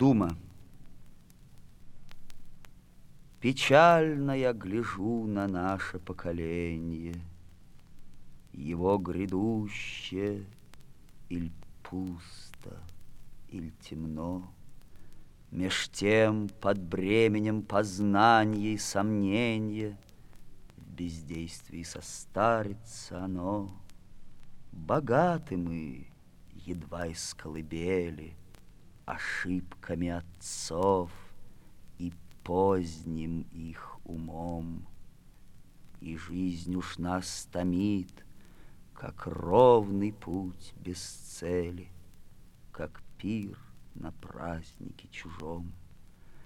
Дума. Печально я гляжу на наше поколение, Его грядущее, иль пусто, иль темно. Меж тем под бременем познания и сомнения В бездействии состарится оно. Богаты мы, едва из колыбели, Ошибками отцов и поздним их умом. И жизнь уж нас томит, как ровный путь без цели, Как пир на празднике чужом.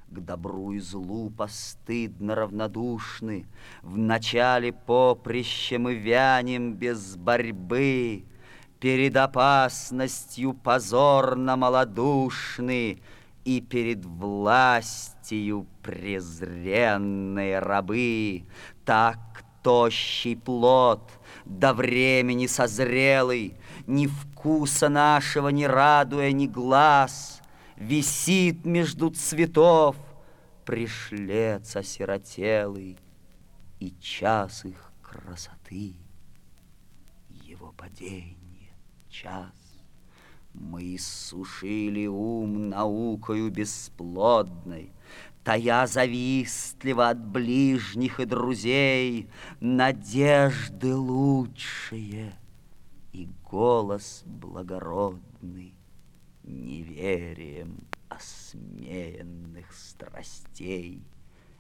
К добру и злу постыдно равнодушны, В начале поприща мы вянем без борьбы, Перед опасностью позорно малодушны И перед властью презренные рабы. Так тощий плод, до времени созрелый, Ни вкуса нашего не радуя ни глаз, Висит между цветов пришлец осиротелый, И час их красоты, его падение час. Мы иссушили ум наукою бесплодной, Тая завистливо от ближних и друзей Надежды лучшие и голос благородный Неверием осмеянных страстей.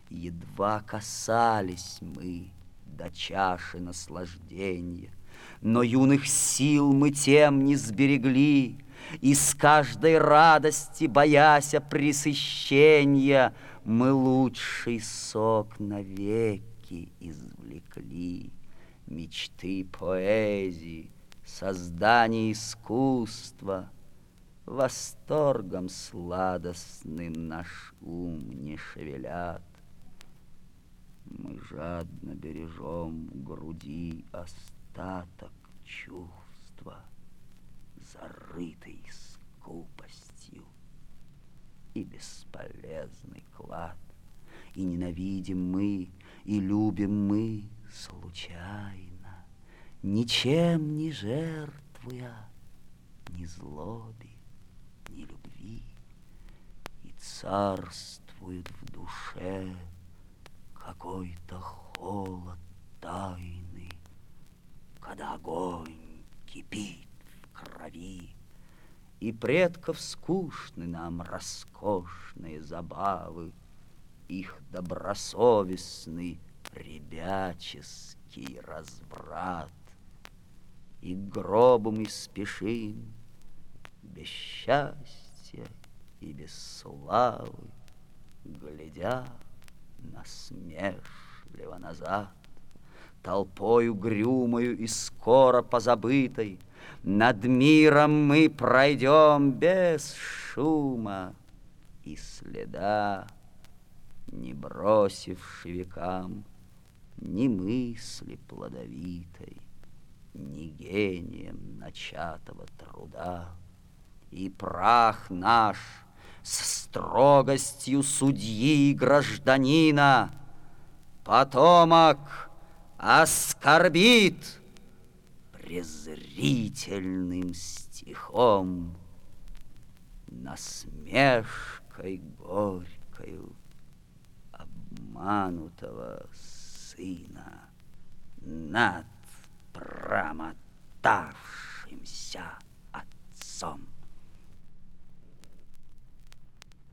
Едва касались мы до чаши наслаждения — но юных сил мы тем не сберегли, И с каждой радости, бояся пресыщения, Мы лучший сок навеки извлекли. Мечты поэзии, создание искусства, Восторгом сладостным наш ум не шевелят. Мы жадно бережем груди остаток остаток чувства, зарытый скупостью и бесполезный клад. И ненавидим мы, и любим мы случайно, Ничем не жертвуя ни злобе, ни любви, И царствует в душе какой-то холод тайны когда огонь кипит в крови, И предков скучны нам роскошные забавы, Их добросовестный ребяческий разврат. И к гробу мы спешим без счастья и без славы, Глядя насмешливо назад толпою грюмою и скоро позабытой, Над миром мы пройдем без шума и следа, Не бросивши векам ни мысли плодовитой, Ни гением начатого труда. И прах наш с строгостью судьи и гражданина, Потомок оскорбит презрительным стихом, насмешкой горькою обманутого сына над промотавшимся отцом.